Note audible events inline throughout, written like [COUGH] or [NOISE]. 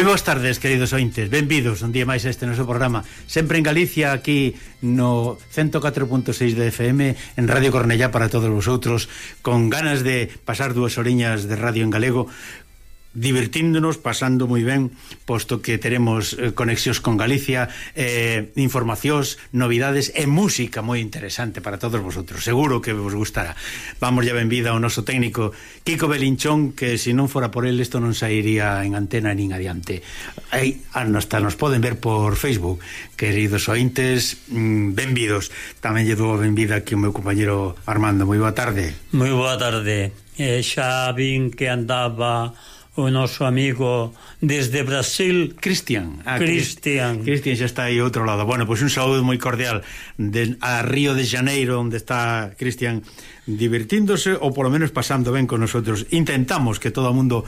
Moi boas tardes, queridos ointes. Benvidos un día máis a este noso programa. Sempre en Galicia, aquí no 104.6 de FM En Radio Cornellá para todos vosotros Con ganas de pasar dúas oriñas de radio en galego divertíndonos, pasando moi ben, posto que teremos eh, conexións con Galicia, eh, informacións, novidades e música moi interesante para todos vosotros. Seguro que vos gustará. Vamos ya benvida ao noso técnico Kiko Belinchón, que se non fora por el isto non sairía en antena nin adiante. Aí ah, hasta nos poden ver por Facebook. Queridos ointes, mm, benvidos. Tamén lle dou benvida aquí o meu compañero Armando. Moi boa tarde. Moi boa tarde. Eh, xa vin que andaba o noso amigo desde Brasil Cristian. Ah, Cristian. Cristian xa está aí outro lado. Bueno, pois un saúdo moi cordial de, a Río de Janeiro onde está Cristian divertíndose ou polo menos pasando ben con nosotros. Intentamos que todo o mundo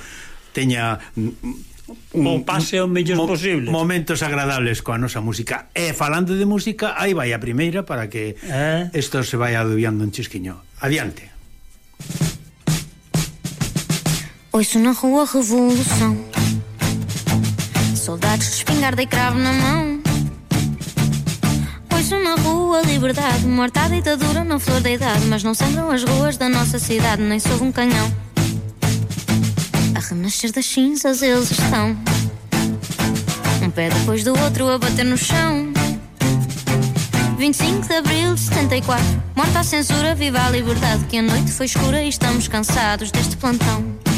teña mm, un, o pase o mellor mo, posible. momentos agradables coa nosa música. E falando de música, aí vai a primeira para que isto eh? se vai adubiando un chisquiño. Adiante. Ouço na rua revolução. Soldados de espingarda e cravo na mão. Ouço na rua liberdade. Morta a ditadura na flor da idade. Mas não sangram as ruas da nossa cidade, nem sob um canhão. A renascer das cinzas eles estão. Um pé depois do outro a bater no chão. 25 de abril de 74. Morta a censura, viva a liberdade. Que a noite foi escura e estamos cansados deste plantão.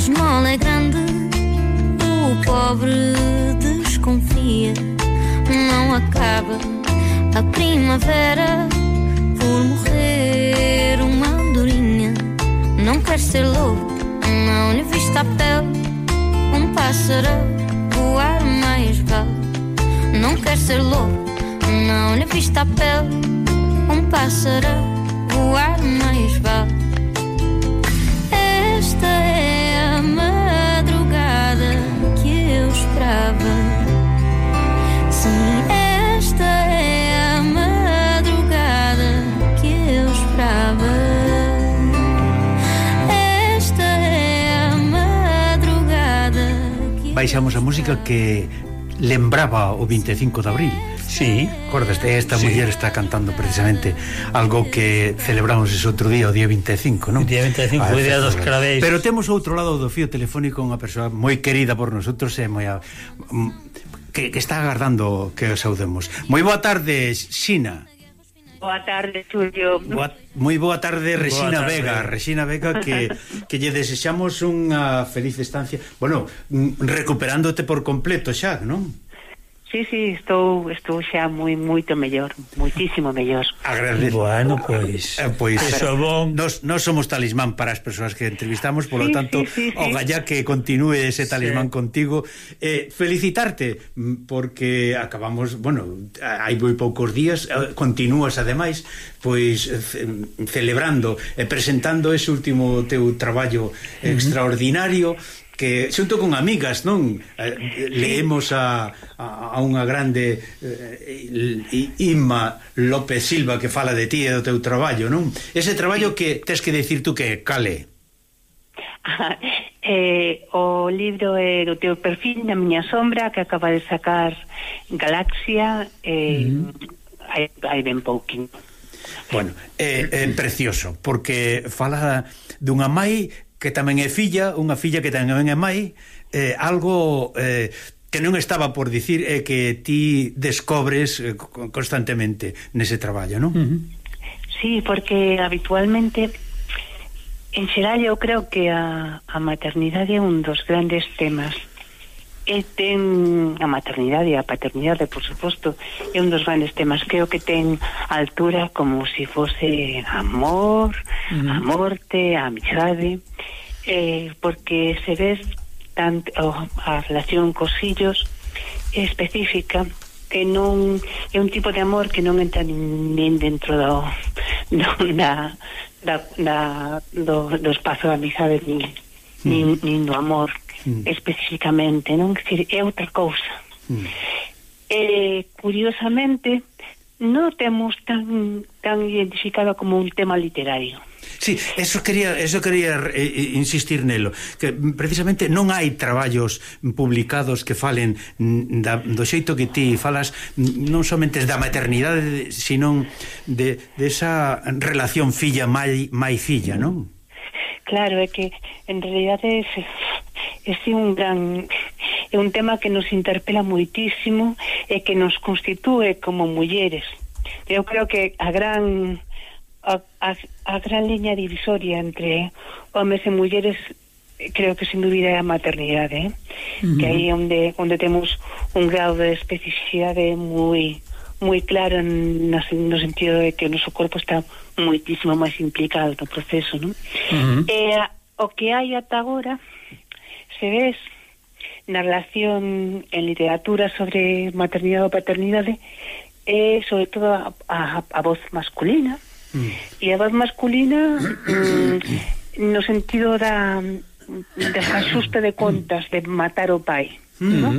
Esmola é grande, o pobre desconfia. Não acaba a primavera por morrer uma andorinha. Não quer ser lobo, não lhe vista a pele. Um pássaro voar mais vale. Não quer ser lobo, não lhe vista a pele. Um pássaro voar mais vale. Esta é baixamos a música que lembraba o 25 de abril. Sí. Acordaste, esta sí. muller está cantando precisamente algo que celebramos ese outro día, o día 25, non? O día 25, ah, o día dos craveis. Pero temos outro lado do fío telefónico unha persoa moi querida por nosotros e moi... A... Que, que está agardando que os saudemos. Moi boa tarde, Xina. Boa tarde, Julio. Boa, moi boa tarde, Resina boa tarde. Vega. Resina Vega, que, [LAUGHS] que lle desexamos unha feliz estancia. Bueno, mm, recuperándote por completo xa, non? Sí, sí, estou estou xa moi moito mellor, muitísimo mellor. Agradece. Bueno, pois. Eh, pois eso bon. Nos, nos somos talismán para as persoas que entrevistamos, polo sí, tanto, sí, sí, o gallá que continúe ese talismán sí. contigo. Eh, felicitarte mm, porque acabamos, bueno, hai moi poucos días, eh, continúas ademais pois eh, celebrando e eh, presentando ese último teu traballo uh -huh. extraordinario que xunto con amigas, non? Eh, leemos a, a, a unha grande eh, Inma López Silva que fala de ti e do teu traballo, non? Ese traballo que tes que decir tú que cale. [LAUGHS] eh, o libro é do teu perfil na miña sombra que acaba de sacar Galaxia eh, mm. hai, hai ben pouquinho Bueno, é, é precioso porque fala dunha mai que tamén é filla, unha filla que tamén é mai, eh, algo eh, que non estaba por dicir é eh, que ti descobres eh, constantemente nese traballo, non? Uh -huh. Sí, porque habitualmente en xeral eu creo que a, a maternidade é un dos grandes temas e ten a maternidade e a paternidade, por suposto, é un dos grandes temas. Creo que ten altura como se si fose amor, uh -huh. a morte, a amizade, eh, porque se ves tanto oh, a relación cos fillos específica que non é un tipo de amor que non entra nin dentro do, do da, da, da do, do espazo de amizade nin, nin, nin do amor mm. especificamente, non? Quer é outra cousa. Mm. Eh, curiosamente, non temos tan tan identificado como un tema literario. Sí, eso quería, eso quería eh, eh insistir nelo, que precisamente non hai traballos publicados que falen da, do xeito que ti falas non somente da maternidade, sino de de esa relación filla mai, mai filla, non? Claro, é que en realidad é, é un gran é un tema que nos interpela moitísimo e que nos constitúe como mulleres. Eu creo que a gran a, a, a gran liña divisoria entre homes e mulleres creo que sin dúbida é a maternidade, eh? uh -huh. que aí onde onde temos un grado de especificidade moi moi claro no, no sentido de que o noso corpo está moitísimo máis implicado no proceso, non? Uh -huh. E o que hai ata agora se ves na relación en literatura sobre maternidade ou paternidade é sobre todo a, a, a voz masculina mm. e a voz masculina mm, no sentido da desaxuste de contas de matar o pai mm -hmm. no?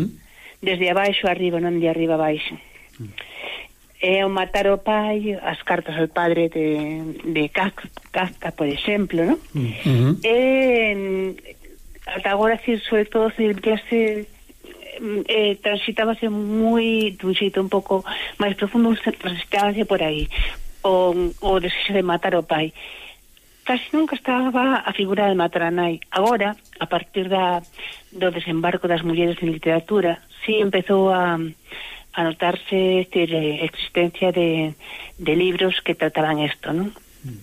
desde abaixo arriba non de arriba abaixo mm é o matar o pai, as cartas ao padre de, de Kafka, por exemplo, ¿no? Uh -huh. E mm, ata agora, si, sobre todo, se clase mm, eh, transitábase moi dun xeito un pouco máis profundo, transitábase por aí o, o desexo de matar o pai casi nunca estaba a figura de matar a nai agora, a partir da, do desembarco das mulleres en literatura sí empezou a anotarse decir, existencia de, de libros que trataban isto, non? Mm.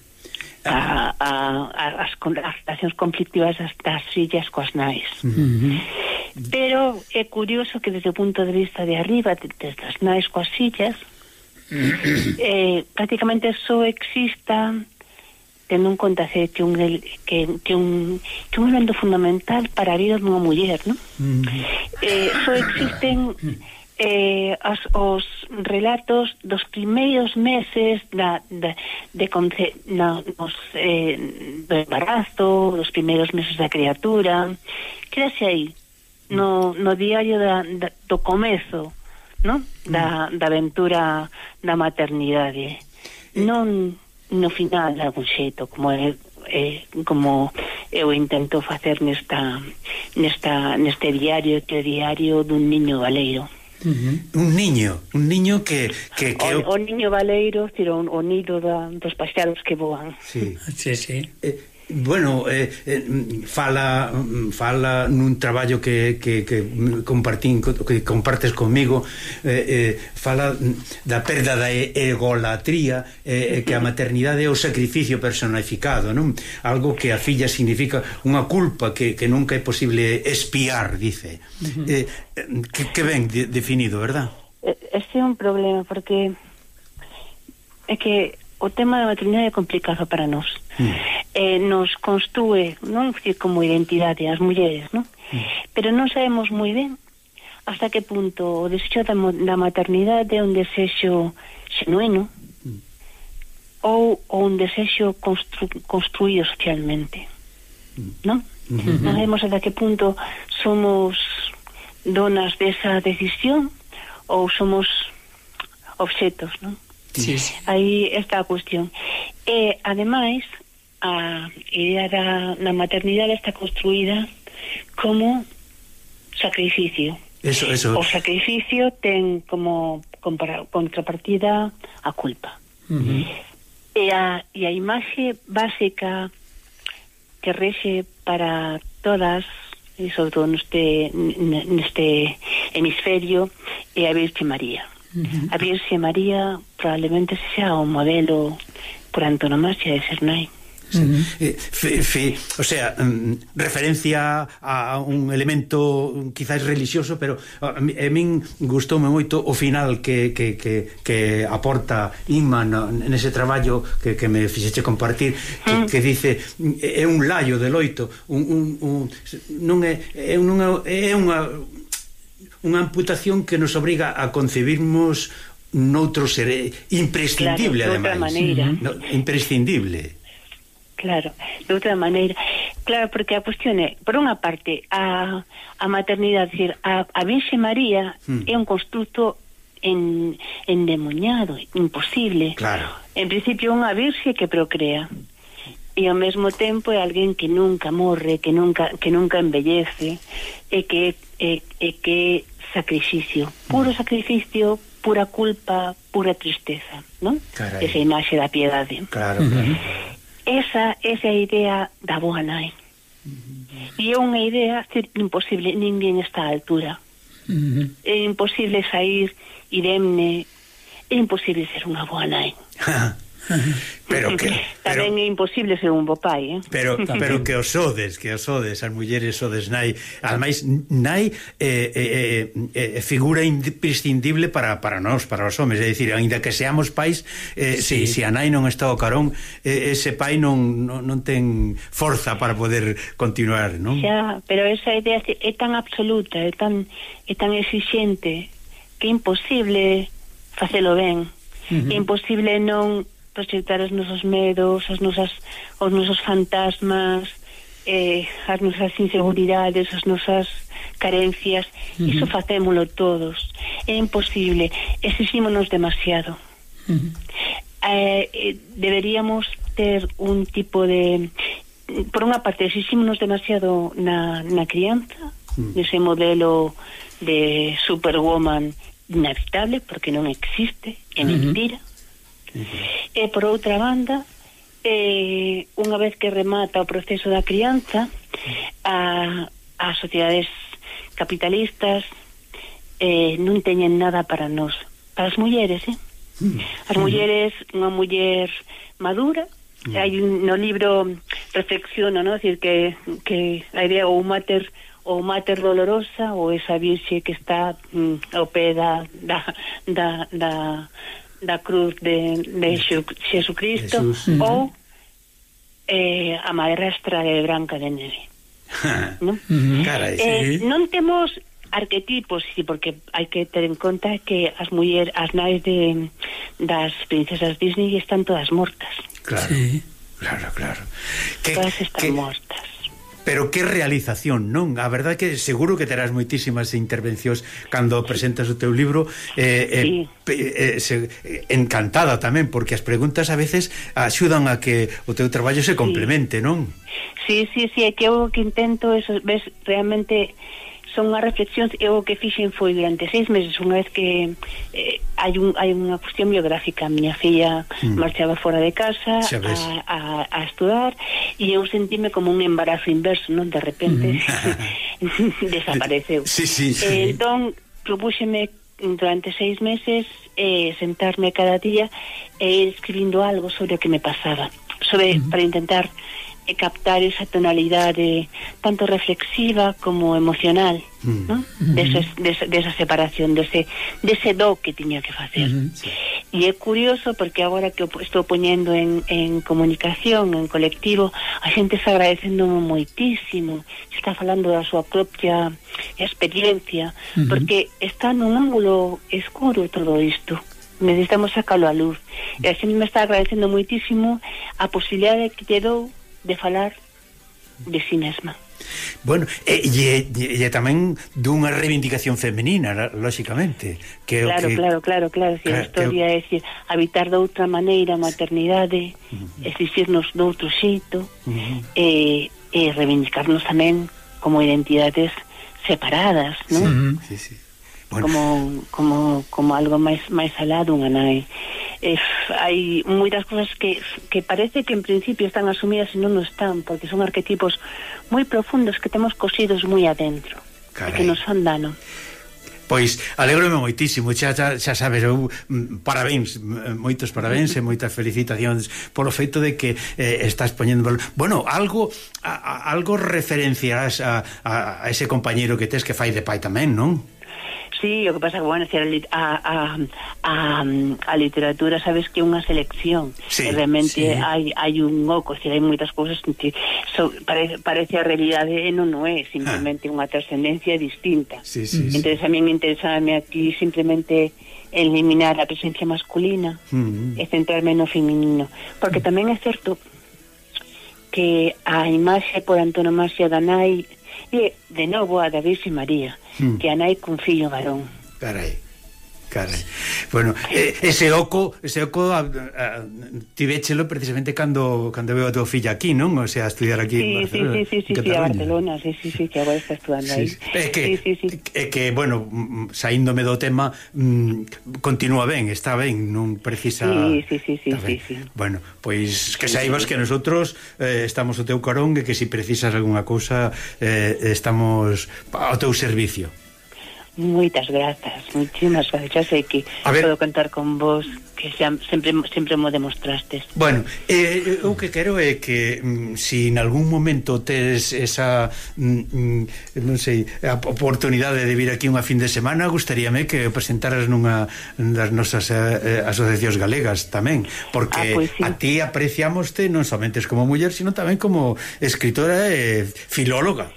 A, a, a, as, as relacións conflictivas das, das sillas coas nais. Uh -huh. Pero é curioso que desde o punto de vista de arriba, desde as nais coas sillas, mm-hmm. eh, prácticamente só exista tendo un conta que un, que, que un, que un elemento fundamental para a vida dunha muller, non? Uh mm-hmm. -huh. eh, só existen mm-hmm eh, as, os relatos dos primeiros meses da, da, de conce, na, nos, eh, do embarazo, dos primeiros meses da criatura, quédase aí, no, no diario da, da, do comezo no? da, da aventura da maternidade. Eh. Non no final de algún xeito, como é eh, como eu intento facer nesta, nesta, neste diario que é diario dun niño galeiro. Uh -huh. Un niño, un niño que... que, que o, o niño baleiro, tiro, o nido da, dos paxaros que voan. Sí, sí, sí. Eh, bueno, eh, eh, fala fala nun traballo que, que, que compartín que compartes comigo eh, eh, fala da perda da egolatría eh, eh, que a maternidade é o sacrificio personificado, non? Algo que a filla significa unha culpa que, que nunca é posible espiar, dice. Uh -huh. eh, que, que ben de, definido, verdad? Este é un problema porque é que o tema da maternidade é complicado para nós. mm eh, nos constúe non decir, como identidade as mulleres non? Mm. pero non sabemos moi ben hasta que punto o desexo da, da maternidade é un desexo xenueno mm. ou, ou un desexo constru, construído socialmente mm. non? Mm -hmm. non sabemos hasta que punto somos donas desa decisión ou somos obxetos non? Sí, sí. aí está a cuestión e ademais a idea da, da maternidade está construída como sacrificio. Eso, eso. O sacrificio ten como contrapartida a culpa. Uh -huh. e, a, e a imaxe básica que rexe para todas e sobre todo neste, neste hemisferio é a Virxe María. Uh -huh. A Virxe María probablemente sea o modelo por antonomasia de Cernay. Sí. Uh eh, -huh. fe, fe, o sea, um, referencia a un elemento quizás religioso, pero a, a min gustoume moito o final que, que, que, que aporta Inma no, nese traballo que, que me fixeche compartir que, uh -huh. que dice é un laio de loito un, un, un, non é, é, unha, é unha unha amputación que nos obriga a concebirmos noutro ser imprescindible claro, ademais no, imprescindible Claro, de outra maneira. Claro, porque a cuestión é, por unha parte, a, a maternidade, decir, a, a Virxe María mm. é un construto en, endemoñado, imposible. Claro. En principio, unha virxe que procrea. E ao mesmo tempo é alguén que nunca morre, que nunca que nunca embellece, e que e, e que sacrificio, puro hmm. sacrificio, pura culpa, pura tristeza, non? Esa imaxe da piedade. Claro, claro esa esa idea da boa nai. Mm-hmm. E é unha idea imposible, ninguén está á altura. Mm-hmm. É imposible sair iremne, é imposible ser unha boa nai. [LAUGHS] Pero que pero, tamén é imposible ser un bo pai, eh? Pero [LAUGHS] pero que os sodes, que os sodes, as mulleres sodes nai, ademais nai eh, eh, eh, eh, figura imprescindible para para nós, para os homes, é dicir, aínda que seamos pais, eh, sí. se si, si a nai non está o carón, eh, ese pai non, non non ten forza para poder continuar, non? Xa, pero esa idea é tan absoluta, é tan é tan exixente que é imposible facelo ben. Uh -huh. É imposible non proxectar os nosos medos, as nosas, os nosos fantasmas, eh, as nosas inseguridades, as nosas carencias, uh -huh. iso facémolo todos. É imposible, exixímonos demasiado. Uh -huh. eh, eh, deberíamos ter un tipo de por unha parte, exixímonos demasiado na, na crianza, mm. ese modelo de superwoman inevitable, porque non existe, é mentira. Uh -huh. E por outra banda, eh, unha vez que remata o proceso da crianza, a, as sociedades capitalistas eh, non teñen nada para nós, para as mulleres, eh? As mm. mulleres, unha muller madura, mm. hai un, no libro reflexiono, ¿no? decir que, que a idea ou mater ou mater dolorosa ou esa virxe que está mm, ao pé da, da, da, da da cruz de, de Xesucristo Jesús. ou eh, a madrastra de Branca de Neve. [LAUGHS] non? Carai, eh, non temos arquetipos, sí, porque hai que ter en conta que as muller, as nais de das princesas Disney están todas mortas. Claro. Sí. Claro, claro. Que, todas están que, mortas pero que realización, non? A verdade que seguro que terás moitísimas intervencións cando presentas o teu libro eh, eh, sí. eh, se, eh, encantada tamén, porque as preguntas a veces axudan a que o teu traballo se complemente, sí. non? Sí, sí, sí, é que eu que intento eso, ves, realmente son unhas reflexións eu o que fixen foi durante seis meses unha vez que eh, hai, un, hai unha cuestión biográfica a miña filla mm. marchaba fora de casa a, a, a estudar e eu sentime como un embarazo inverso non de repente mm. [LAUGHS] [LAUGHS] desapareceu sí, sí, sí. Eh, entón propúxeme durante seis meses eh, sentarme cada día e eh, escribindo algo sobre o que me pasaba sobre, mm. para intentar e captar esa tonalidade tanto reflexiva como emocional mm. ¿no? desa, desa, desa separación dese, dese do que tiña que facer mm -hmm, sí. e é curioso porque agora que estou poñendo en, en comunicación, en colectivo a xente está agradecendo moitísimo está falando da súa propia experiencia mm -hmm. porque está nun ángulo escuro todo isto necesitamos sacalo a luz e a xente me está agradecendo moitísimo a posibilidade que lle dou de falar de si sí mesma. Bueno, e, e, e, e tamén dunha reivindicación femenina, lóxicamente que, claro, que, claro, claro, claro si claro, a historia que... é decir, habitar de outra maneira a maternidade uh -huh. exixirnos de outro xeito uh -huh. e, e reivindicarnos tamén como identidades separadas, non? Sí, sí bueno. como, como, como algo máis, máis alado unha nai hai moitas cousas que, que parece que en principio están asumidas e non o están, porque son arquetipos moi profundos que temos cosidos moi adentro Carai. e que nos son dano Pois, alegrome moitísimo, xa, xa, xa sabes, eu, mm, parabéns, mm, moitos parabéns e moitas felicitacións polo feito de que eh, estás poñendo... Bueno, algo a, a, algo referenciarás a, a, a ese compañeiro que tes que fai de pai tamén, non? Sí, o que pasa que, bueno, a, a, a, a literatura sabes que é unha selección sí, e realmente sí. hai, hai un oco si hai moitas cousas que so, parece, parece a realidade e non, non é simplemente ah. unha trascendencia distinta sí, sí, entón a mí me interesame aquí simplemente eliminar a presencia masculina mm. -huh. e centrarme no feminino porque tamén é certo que a imaxe por antonomasia da nai E, de novo, a da Virxe María, mm. que a nai cun fillo varón. Carai. Carai. Bueno, ese oco, ese oco a, a, tivéchelo precisamente cando cando veo a tua filla aquí, non? O sea, a estudiar aquí sí, en Barcelona. Sí, sí, sí, sí, sí, a Barcelona, sí, sí, sí, que agora está estudando sí, aí. Sí. É que, sí, sí, sí. É que, bueno, saíndome do tema, mmm, continúa ben, está ben, non precisa... Sí, sí, sí, sí, sí, sí. Bueno, pois que saibas que nosotros eh, estamos o teu carón e que se si precisas algunha cousa eh, estamos ao teu servicio. Moitas grazas, moitísimas grazas sei que a ver... podo contar con vos que xa, sempre sempre mo demostrastes. Bueno, eh, o que quero é que mm, si en algún momento tes esa mm, mm, non sei, a oportunidade de vir aquí unha fin de semana, gustaríame que presentaras nunha das nosas eh, eh, asociacións galegas tamén, porque ah, pues, sí. a ti apreciamoste non somente como muller, sino tamén como escritora e filóloga.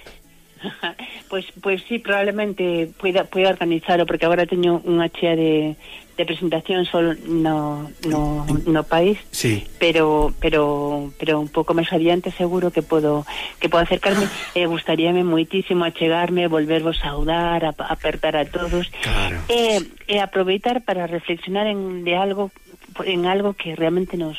[LAUGHS] Pois, pois sí, probablemente poida, poida organizarlo, porque agora teño unha chea de, de presentación solo no, no, no país, sí. pero pero pero un pouco máis adiante seguro que podo que podo acercarme ah. e eh, gustaríame moitísimo achegarme, volvervos a saudar, a, a apertar a todos. Claro. E, eh, e eh, aproveitar para reflexionar en de algo en algo que realmente nos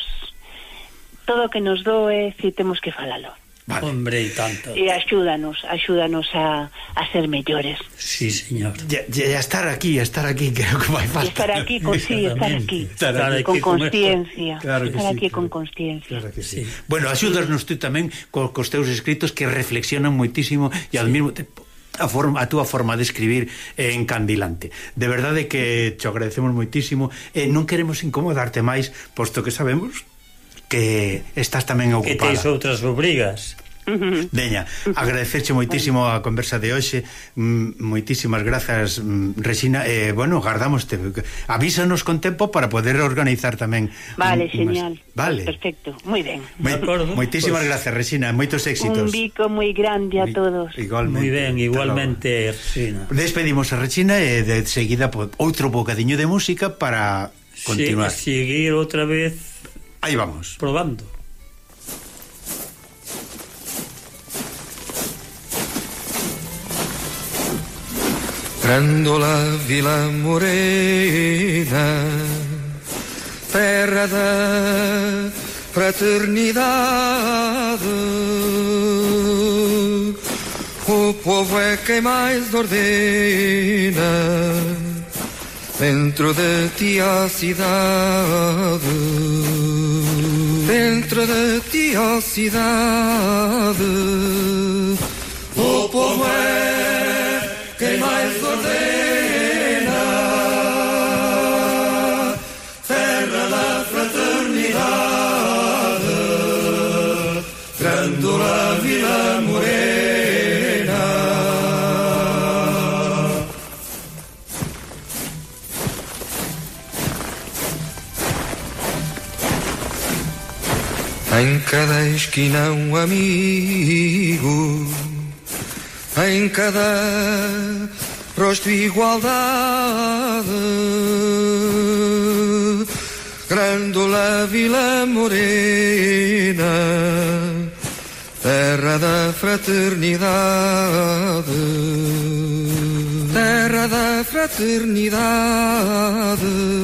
todo que nos doe si temos que falalo. Vale. Hombre, e tanto. E axúdanos, axúdanos a, a ser mellores. Sí, señor. E estar aquí, estar aquí, creo que vai falta. Estar aquí, con, sí, estar aquí. Estar aquí con consciencia. Claro estar sí, aquí claro. con consciencia. Claro que sí. sí. Bueno, axúdanos tú tamén co, cos teus escritos que reflexionan moitísimo e sí. ao mesmo tempo a, forma, a túa forma de escribir é eh, encandilante. De verdade que te agradecemos moitísimo e eh, non queremos incomodarte máis, posto que sabemos que estás tamén ocupada. Que tens outras obrigas. Deña, agradecerche moitísimo a conversa de hoxe mm, Moitísimas grazas, mm, Resina E, eh, bueno, guardamoste Avísanos con tempo para poder organizar tamén Vale, un, genial. umas... Vale. Perfecto, moi ben. Moi, Moitísimas pues, grazas, Resina, moitos éxitos. Un bico moi grande a todos. Igualmente. Moi ben, igualmente, Resina Despedimos a Resina e de seguida outro bocadiño de música para continuar. sí, Seguir outra vez Aí vamos. Probando. Grandola Vila Morena, terra da fraternidade. O povo é quem mais ordena Dentro de ti a cidade. Dentro de ti a cidade. O povo é quem mais ordena. Terra da fraternidade. Grândola Vila Morena. cada esquina un amigo, em cada rosto igualdade. Grândola Vila Morena, terra da fraternidade, terra da fraternidade.